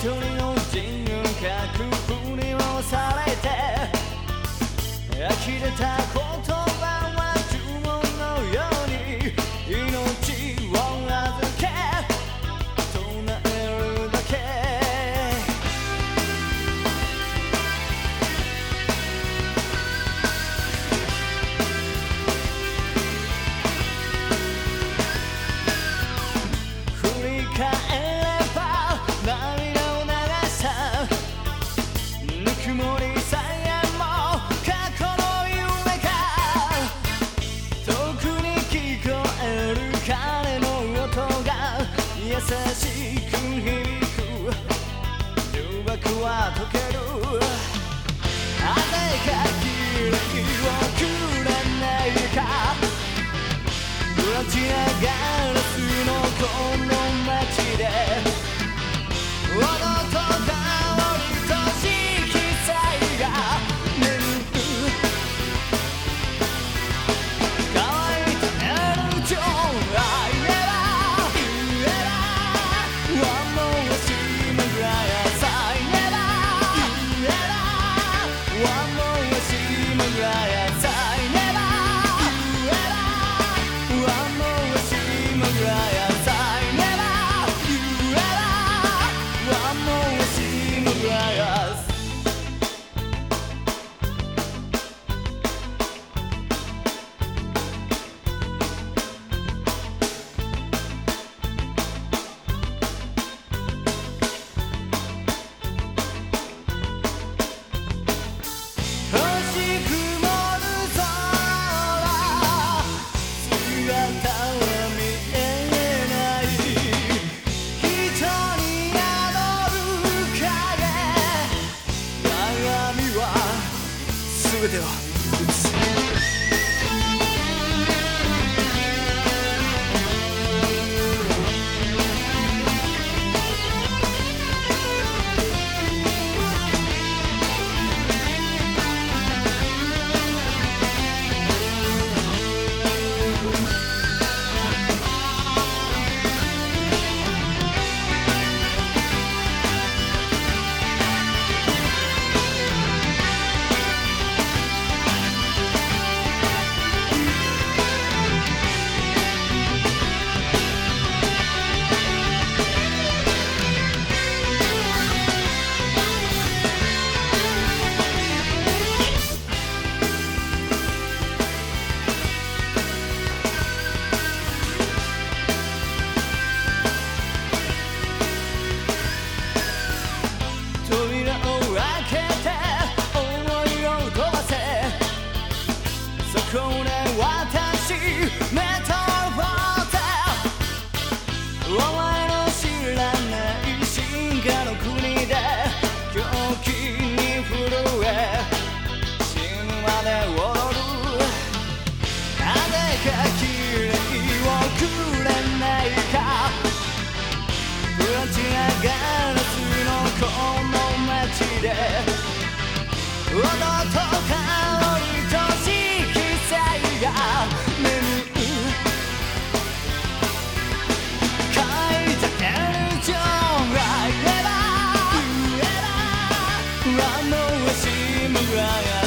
鳥の人格に押されて呆れたしく響く。誘惑は解ける。全てははもうしむら